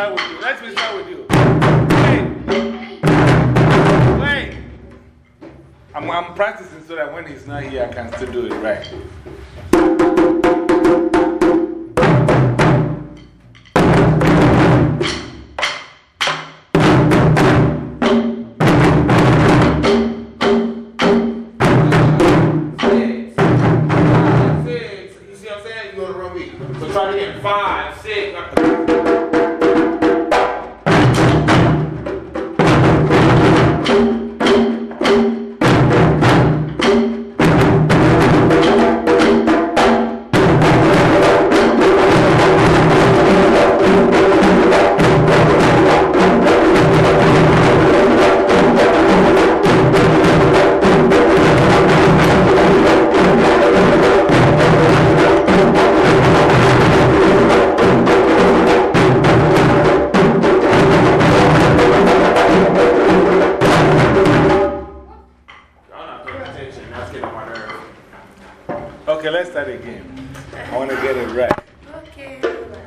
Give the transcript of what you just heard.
start with you. Let me start with you. Wait. Wait. I'm, I'm practicing so that when he's not here, I can still do it right. Six, five, six. That's getting on. Okay, let's start again. I want to get it right.